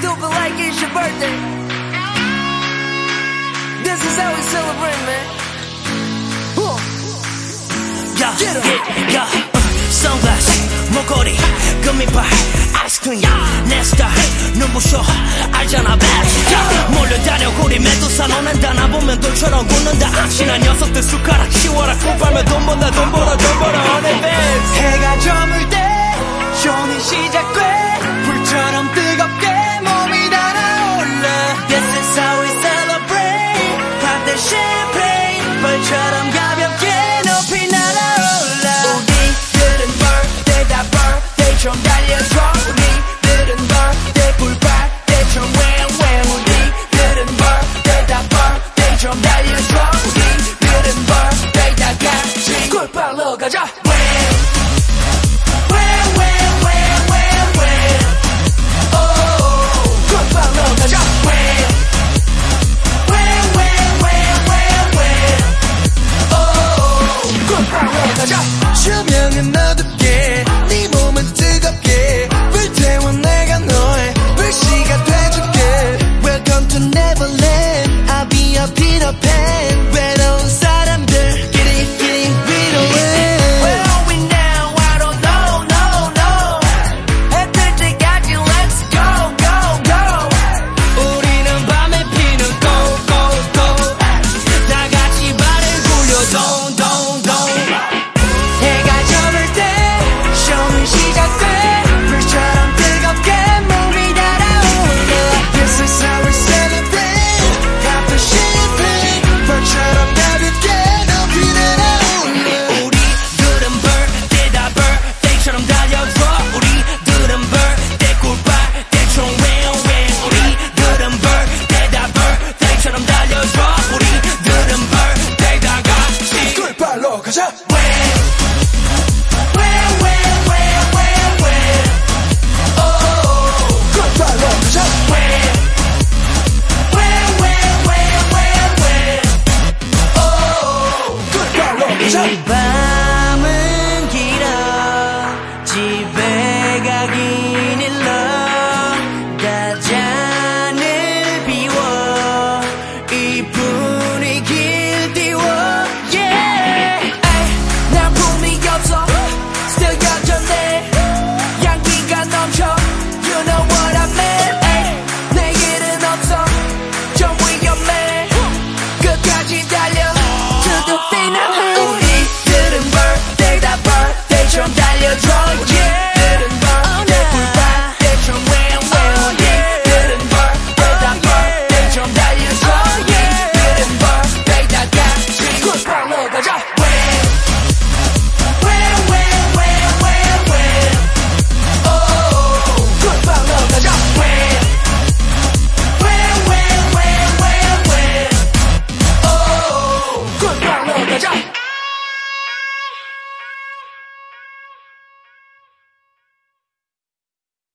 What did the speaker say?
stupid like it's your birthday. This is how we celebrate, man. Whoa. Yeah, Get em. yeah, yeah. Uh, sunglasses, 목걸이, 금이팔, 아이스크림, 내 스타일, 눈부셔, 알잖아, best. Yeah. 몰려다녀, 우리 메두사, 너는 다나 보면 돌처럼 굳는다. 악신한 녀석들 숟가락 치워라, 콩 빨면 돈 번다, 돈 벌어, 돈 벌어. Share. No. Jump back.